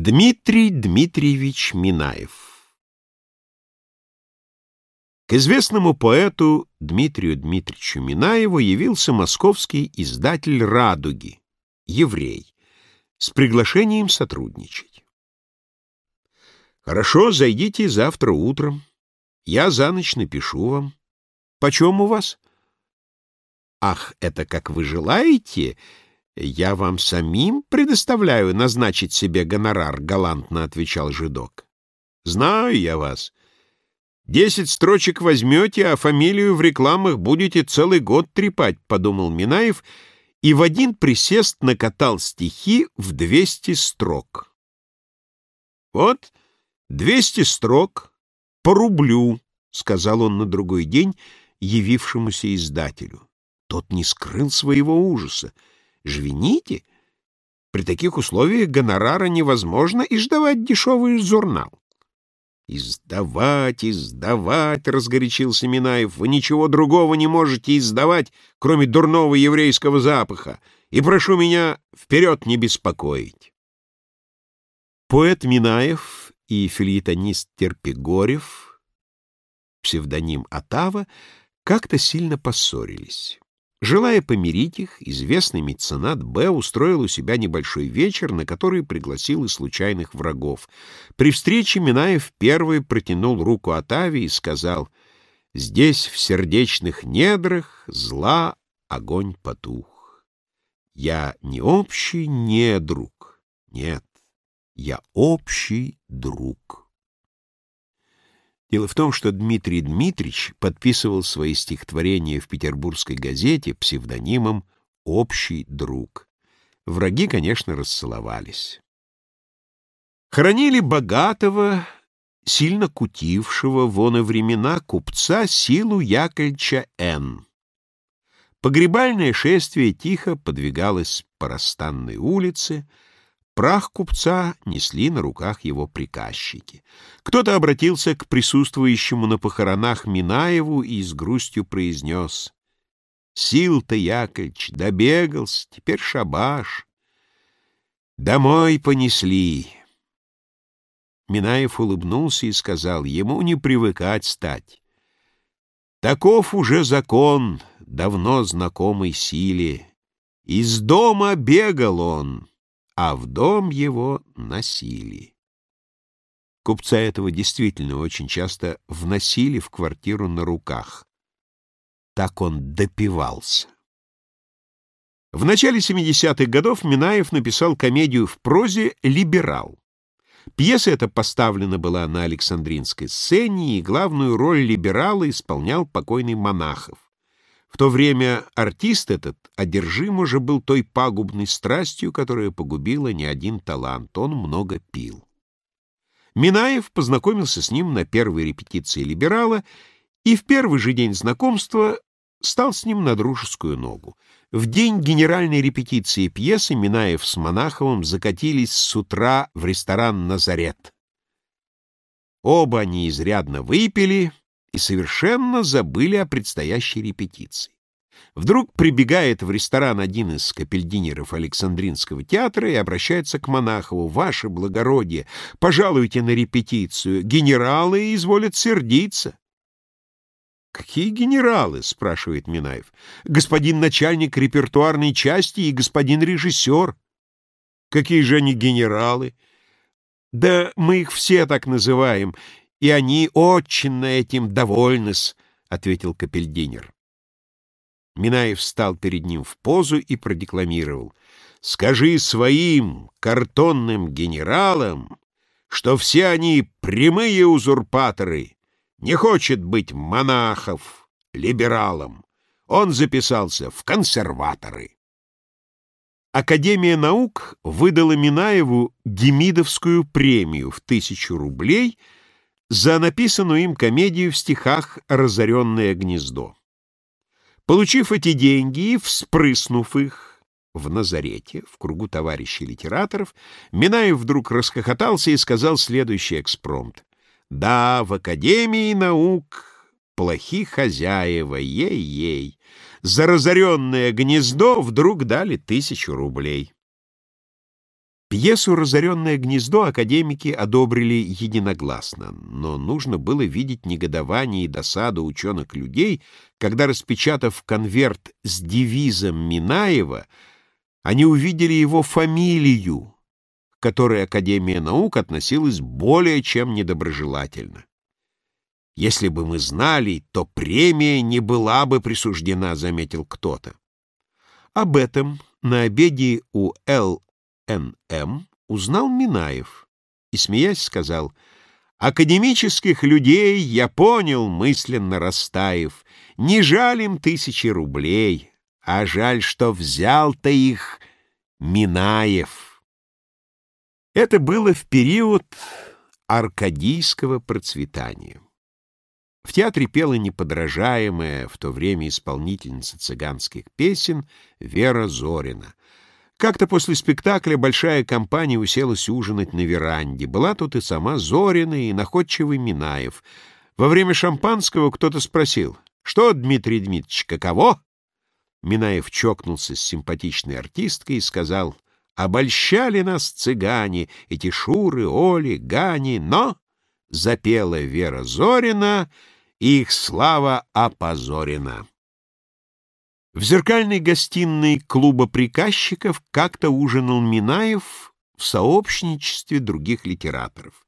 Дмитрий Дмитриевич Минаев К известному поэту Дмитрию Дмитриевичу Минаеву явился московский издатель «Радуги», еврей, с приглашением сотрудничать. «Хорошо, зайдите завтра утром. Я за ночь напишу вам. Почем у вас?» «Ах, это как вы желаете?» «Я вам самим предоставляю назначить себе гонорар», — галантно отвечал жидок. «Знаю я вас. Десять строчек возьмете, а фамилию в рекламах будете целый год трепать», — подумал Минаев, и в один присест накатал стихи в двести строк. «Вот двести строк по рублю», — сказал он на другой день явившемуся издателю. Тот не скрыл своего ужаса. Жвените? При таких условиях гонорара невозможно издавать дешевый журнал. «Издавать, издавать!» — разгорячился Минаев. «Вы ничего другого не можете издавать, кроме дурного еврейского запаха, и прошу меня вперед не беспокоить». Поэт Минаев и филитонист Терпигорев, псевдоним Атава, как-то сильно поссорились. Желая помирить их, известный меценат Б. устроил у себя небольшой вечер, на который пригласил и случайных врагов. При встрече Минаев первый протянул руку Атаве и сказал «Здесь, в сердечных недрах, зла огонь потух. Я не общий недруг, нет, я общий друг». Дело в том, что Дмитрий Дмитрич подписывал свои стихотворения в петербургской газете псевдонимом «Общий друг». Враги, конечно, расцеловались. Хоронили богатого, сильно кутившего вон и времена купца Силу Яковлевича Н. Погребальное шествие тихо подвигалось по Расстанной улице, Прах купца несли на руках его приказчики. Кто-то обратился к присутствующему на похоронах Минаеву и с грустью произнес «Сил-то, Яковлевич, добегался, теперь шабаш. Домой понесли». Минаев улыбнулся и сказал, ему не привыкать стать. Таков уже закон, давно знакомый силе. Из дома бегал он, а в дом его носили. Купца этого действительно очень часто вносили в квартиру на руках. Так он допивался. В начале 70-х годов Минаев написал комедию в прозе «Либерал». Пьеса эта поставлена была на Александринской сцене, и главную роль либерала исполнял покойный Монахов. В то время артист этот одержим уже был той пагубной страстью, которая погубила не один талант. Он много пил. Минаев познакомился с ним на первой репетиции «Либерала» и в первый же день знакомства стал с ним на дружескую ногу. В день генеральной репетиции пьесы Минаев с Монаховым закатились с утра в ресторан «Назарет». Оба они изрядно выпили, и совершенно забыли о предстоящей репетиции. Вдруг прибегает в ресторан один из капельдинеров Александринского театра и обращается к Монахову. «Ваше благородие, пожалуйте на репетицию. Генералы изволят сердиться». «Какие генералы?» — спрашивает Минаев. «Господин начальник репертуарной части и господин режиссер». «Какие же они генералы?» «Да мы их все так называем и они очень этим довольны-с, — ответил Капельдинер. Минаев встал перед ним в позу и продекламировал. «Скажи своим картонным генералам, что все они прямые узурпаторы, не хочет быть монахов либералом. Он записался в консерваторы». Академия наук выдала Минаеву Демидовскую премию в тысячу рублей — за написанную им комедию в стихах «Разоренное гнездо». Получив эти деньги и вспрыснув их в Назарете, в кругу товарищей литераторов, Минаев вдруг расхохотался и сказал следующий экспромт. «Да, в Академии наук плохи хозяева, ей-ей. За разоренное гнездо вдруг дали тысячу рублей». Пьесу «Разоренное гнездо» академики одобрили единогласно, но нужно было видеть негодование и досаду ученых людей, когда, распечатав конверт с девизом Минаева, они увидели его фамилию, к которой Академия наук относилась более чем недоброжелательно. «Если бы мы знали, то премия не была бы присуждена», — заметил кто-то. Об этом на обеде у Л. Н.М. узнал Минаев и, смеясь, сказал, «Академических людей я понял, мысленно растаив, не жаль им тысячи рублей, а жаль, что взял-то их Минаев». Это было в период аркадийского процветания. В театре пела неподражаемая в то время исполнительница цыганских песен Вера Зорина. Как-то после спектакля большая компания уселась ужинать на веранде. Была тут и сама Зорина, и находчивый Минаев. Во время шампанского кто-то спросил, «Что, Дмитрий Дмитриевич, каково?» Минаев чокнулся с симпатичной артисткой и сказал, «Обольщали нас цыгане, эти Шуры, Оли, Гани, но...» Запела Вера Зорина, их слава опозорена. В зеркальной гостиной клуба приказчиков как-то ужинал Минаев в сообщничестве других литераторов.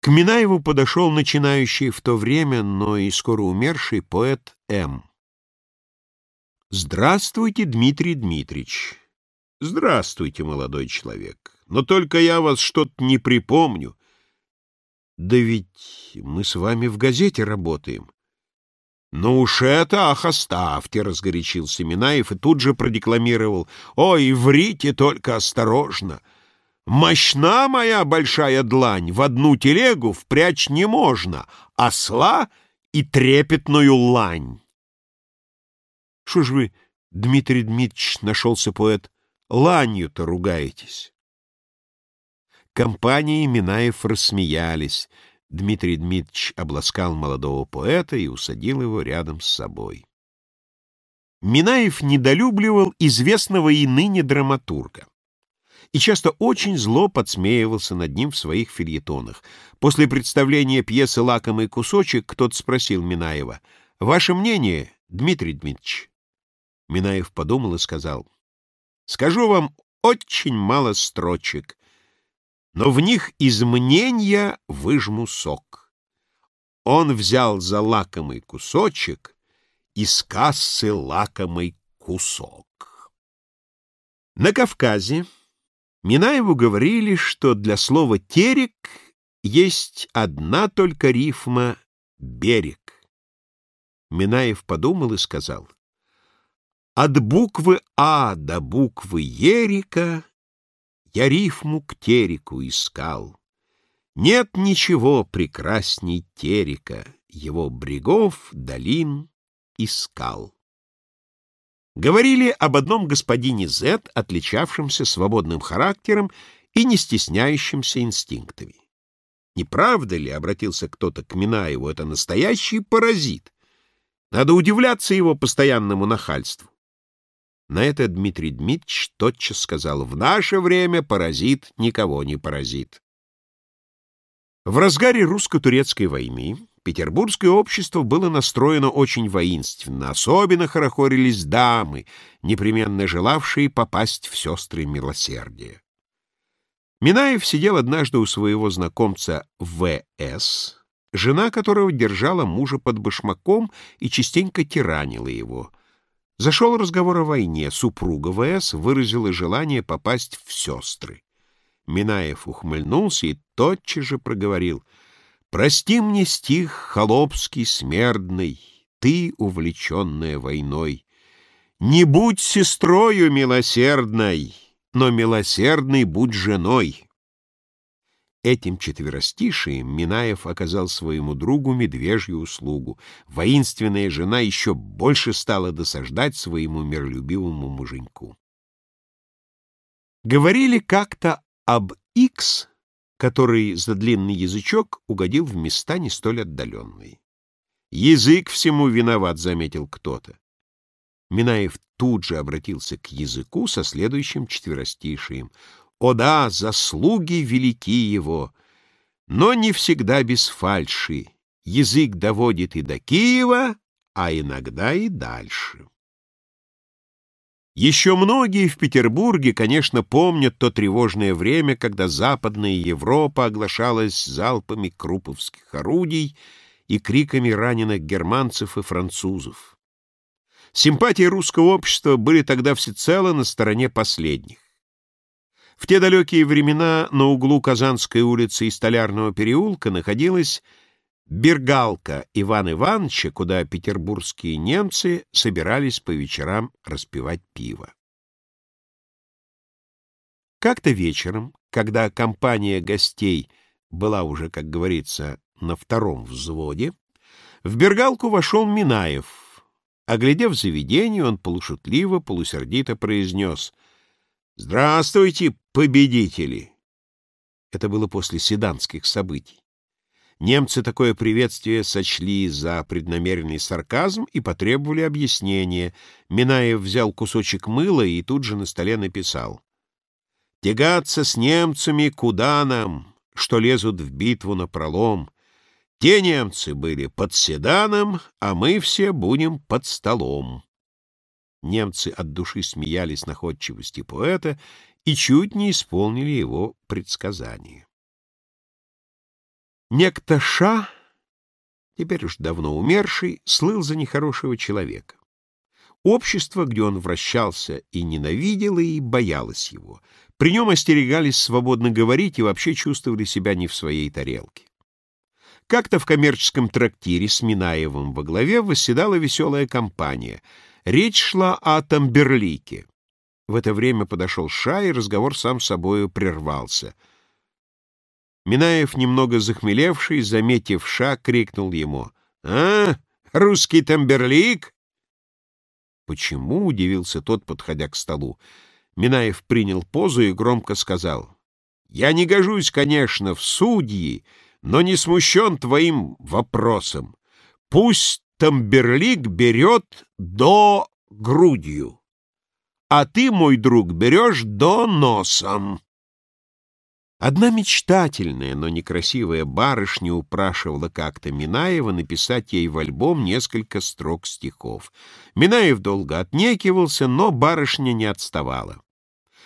К Минаеву подошел начинающий в то время, но и скоро умерший поэт М. «Здравствуйте, Дмитрий Дмитриевич». «Здравствуйте, молодой человек. Но только я вас что-то не припомню». «Да ведь мы с вами в газете работаем». «Ну уж это, ах, оставьте!» — разгорячился Минаев и тут же продекламировал. «Ой, врите только осторожно! Мощна моя большая длань, в одну телегу впрячь не можно, осла и трепетную лань!» «Что ж вы, Дмитрий Дмитриевич, — нашелся поэт, — ланью-то ругаетесь?» Компания Минаев рассмеялись — Дмитрий Дмитриевич обласкал молодого поэта и усадил его рядом с собой. Минаев недолюбливал известного и ныне драматурга и часто очень зло подсмеивался над ним в своих фильетонах. После представления пьесы «Лакомый кусочек» кто-то спросил Минаева, «Ваше мнение, Дмитрий Дмитриевич?» Минаев подумал и сказал, «Скажу вам очень мало строчек, но в них из мнения выжму сок. Он взял за лакомый кусочек из кассы лакомый кусок. На Кавказе Минаеву говорили, что для слова «терек» есть одна только рифма «берег». Минаев подумал и сказал, «От буквы А до буквы Ерика я рифму к тереку искал. Нет ничего прекрасней терека, его брегов, долин и скал. Говорили об одном господине З, отличавшемся свободным характером и не стесняющимся инстинктами. Не правда ли, — обратился кто-то к Минаеву, — это настоящий паразит? Надо удивляться его постоянному нахальству. На это Дмитрий Дмитриевич тотчас сказал, «В наше время паразит никого не паразит». В разгаре русско-турецкой войны петербургское общество было настроено очень воинственно, особенно хорохорились дамы, непременно желавшие попасть в сестры милосердия. Минаев сидел однажды у своего знакомца В.С., жена которого держала мужа под башмаком и частенько тиранила его — Зашел разговор о войне. Супруга ВС выразила желание попасть в сестры. Минаев ухмыльнулся и тотчас же проговорил. «Прости мне стих холопский, смердный, ты, увлеченная войной. Не будь сестрою милосердной, но милосердной будь женой». Этим четверостишием Минаев оказал своему другу медвежью услугу. Воинственная жена еще больше стала досаждать своему миролюбивому муженьку. Говорили как-то об Икс, который за длинный язычок угодил в места не столь отдаленные. «Язык всему виноват», — заметил кто-то. Минаев тут же обратился к языку со следующим четверостишием. О да, заслуги велики его, но не всегда без фальши. Язык доводит и до Киева, а иногда и дальше. Еще многие в Петербурге, конечно, помнят то тревожное время, когда Западная Европа оглашалась залпами круповских орудий и криками раненых германцев и французов. Симпатии русского общества были тогда всецело на стороне последних. В те далекие времена на углу Казанской улицы и Столярного переулка находилась Бергалка Иван Ивановича, куда петербургские немцы собирались по вечерам распивать пиво. Как-то вечером, когда компания гостей была уже, как говорится, на втором взводе, в Бергалку вошел Минаев. Оглядев заведение, он полушутливо, полусердито произнес «Здравствуйте, победители!» Это было после седанских событий. Немцы такое приветствие сочли за преднамеренный сарказм и потребовали объяснения. Минаев взял кусочек мыла и тут же на столе написал. «Тягаться с немцами куда нам, что лезут в битву на пролом? Те немцы были под седаном, а мы все будем под столом». Немцы от души смеялись находчивости поэта и чуть не исполнили его предсказание. Некто Ша, теперь уж давно умерший, слыл за нехорошего человека. Общество, где он вращался, и ненавидело, и боялось его. При нем остерегались свободно говорить и вообще чувствовали себя не в своей тарелке. Как-то в коммерческом трактире с Минаевым во главе восседала веселая компания. Речь шла о Тамберлике. В это время подошел Ша, и разговор сам собою прервался — Минаев, немного захмелевший, заметив ша, крикнул ему. «А, русский тамберлик?» «Почему?» — удивился тот, подходя к столу. Минаев принял позу и громко сказал. «Я не гожусь, конечно, в судьи, но не смущен твоим вопросом. Пусть тамберлик берет до грудью, а ты, мой друг, берешь до носом». Одна мечтательная, но некрасивая барышня упрашивала как-то Минаева написать ей в альбом несколько строк стихов. Минаев долго отнекивался, но барышня не отставала.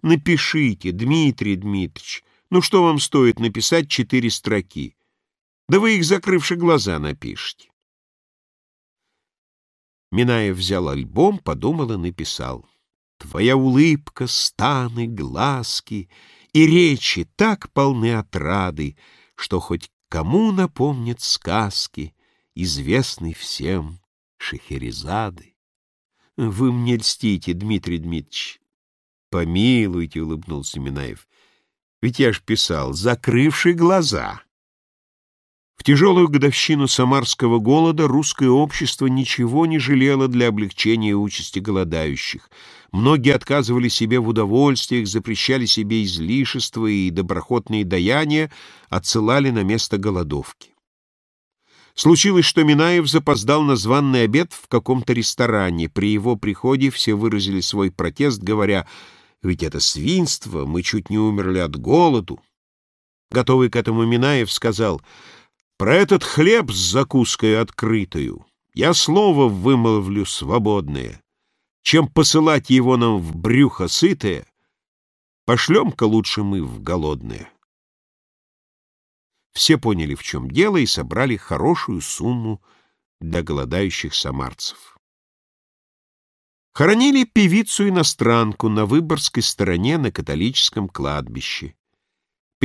«Напишите, Дмитрий Дмитриевич, ну что вам стоит написать четыре строки? Да вы их, закрывши глаза, напишите». Минаев взял альбом, подумал и написал. «Твоя улыбка, станы, глазки — и речи так полны отрады, Что хоть кому напомнят сказки, Известной всем Шехерезады. Вы мне льстите, Дмитрий Дмитриевич. Помилуйте, — улыбнулся Минаев. Ведь я ж писал, закрывший глаза. В тяжелую годовщину самарского голода русское общество ничего не жалело для облегчения участи голодающих. Многие отказывали себе в удовольствиях, запрещали себе излишества и доброхотные даяния, отсылали на место голодовки. Случилось, что Минаев запоздал на званный обед в каком-то ресторане. При его приходе все выразили свой протест, говоря, «Ведь это свинство, мы чуть не умерли от голоду». Готовый к этому Минаев сказал, про этот хлеб с закуской открытою я слово вымолвлю свободное. Чем посылать его нам в брюхо сытое, пошлем-ка лучше мы в голодное. Все поняли, в чем дело, и собрали хорошую сумму для голодающих самарцев. Хоронили певицу-иностранку на Выборгской стороне на католическом кладбище.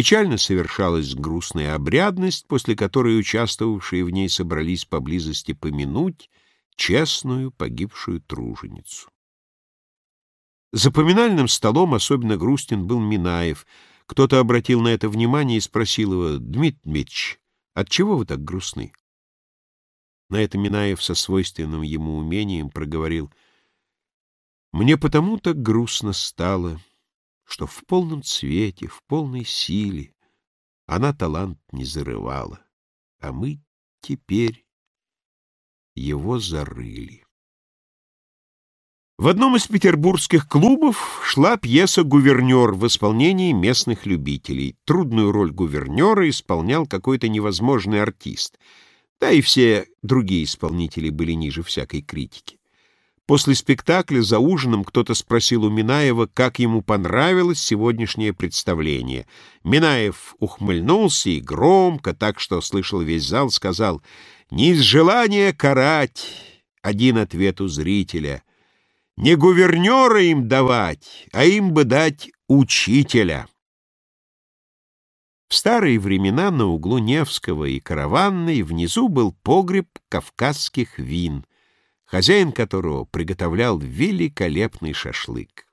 Печально совершалась грустная обрядность, после которой участвовавшие в ней собрались поблизости помянуть честную погибшую труженицу. За поминальным столом особенно грустен был Минаев. Кто-то обратил на это внимание и спросил его, «Дмитрий Дмитриевич, отчего вы так грустны?» На это Минаев со свойственным ему умением проговорил, «Мне потому так грустно стало» что в полном цвете, в полной силе она талант не зарывала, а мы теперь его зарыли. В одном из петербургских клубов шла пьеса «Гувернер» в исполнении местных любителей. Трудную роль гувернера исполнял какой-то невозможный артист. Да и все другие исполнители были ниже всякой критики. После спектакля за ужином кто-то спросил у Минаева, как ему понравилось сегодняшнее представление. Минаев ухмыльнулся и громко, так что слышал весь зал, сказал «Не из желания карать», один ответ у зрителя — не гувернера им давать, а им бы дать учителя. В старые времена на углу Невского и Караванной внизу был погреб кавказских вин, хозяин которого приготовлял великолепный шашлык.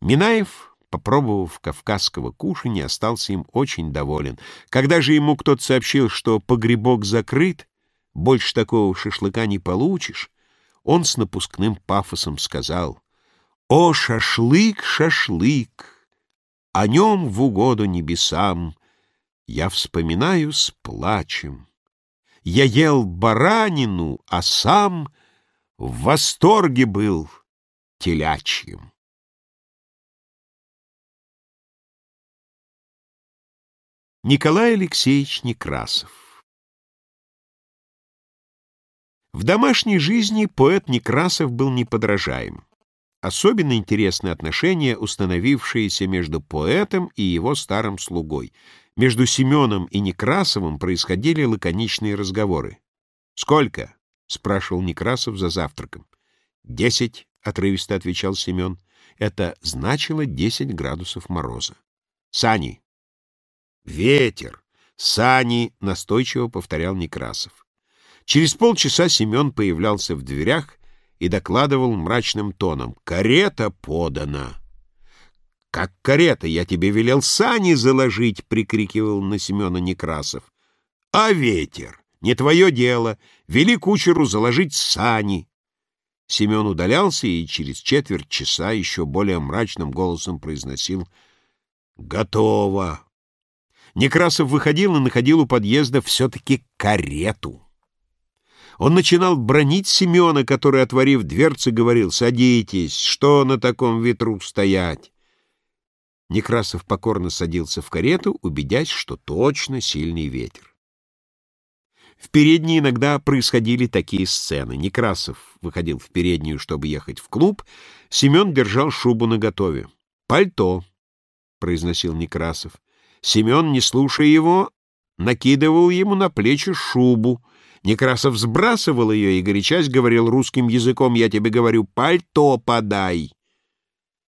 Минаев, попробовав кавказского кушанья, остался им очень доволен. Когда же ему кто-то сообщил, что погребок закрыт, больше такого шашлыка не получишь, он с напускным пафосом сказал, «О, шашлык, шашлык! О нем в угоду небесам Я вспоминаю с плачем. Я ел баранину, а сам В восторге был телячьим». Николай Алексеевич Некрасов В домашней жизни поэт Некрасов был неподражаем. Особенно интересны отношения, установившиеся между поэтом и его старым слугой. Между Семеном и Некрасовым происходили лаконичные разговоры. «Сколько?» — спрашивал Некрасов за завтраком. «Десять», — отрывисто отвечал Семен. Это значило десять градусов мороза. «Сани!» «Ветер!» «Сани!» — настойчиво повторял Некрасов. Через полчаса Семен появлялся в дверях и докладывал мрачным тоном. «Карета подана!» «Как карета? Я тебе велел сани заложить!» — прикрикивал на Семена Некрасов. «А ветер? Не твое дело! Вели кучеру заложить сани!» Семен удалялся и через четверть часа еще более мрачным голосом произносил «Готово!» Некрасов выходил и находил у подъезда все-таки карету. Он начинал бронить Семена, который, отворив дверцы, говорил «Садитесь, что на таком ветру стоять?» Некрасов покорно садился в карету, убедясь, что точно сильный ветер. В передней иногда происходили такие сцены. Некрасов выходил в переднюю, чтобы ехать в клуб, Семен держал шубу наготове. «Пальто», — произносил Некрасов. Семен, не слушая его, накидывал ему на плечи шубу, Некрасов сбрасывал ее и, горячась, говорил русским языком, «Я тебе говорю, пальто подай!»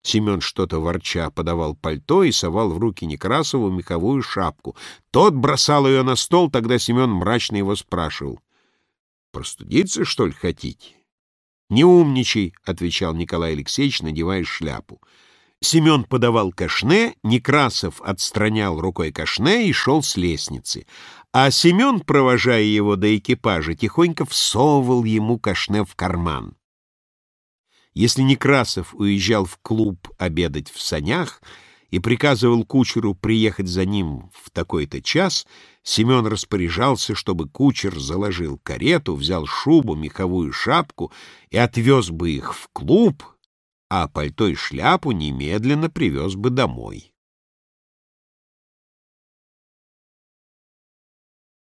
Семен что-то ворча подавал пальто и совал в руки Некрасову меховую шапку. Тот бросал ее на стол, тогда Семен мрачно его спрашивал. «Простудиться, что ли, хотите?» «Не умничай», — отвечал Николай Алексеевич, надевая шляпу. Семен подавал кашне, Некрасов отстранял рукой кашне и шел с лестницы. А Семен, провожая его до экипажа, тихонько всовывал ему кашне в карман. Если Некрасов уезжал в клуб обедать в санях и приказывал кучеру приехать за ним в такой-то час, Семен распоряжался, чтобы кучер заложил карету, взял шубу, меховую шапку и отвез бы их в клуб, а пальто и шляпу немедленно привез бы домой.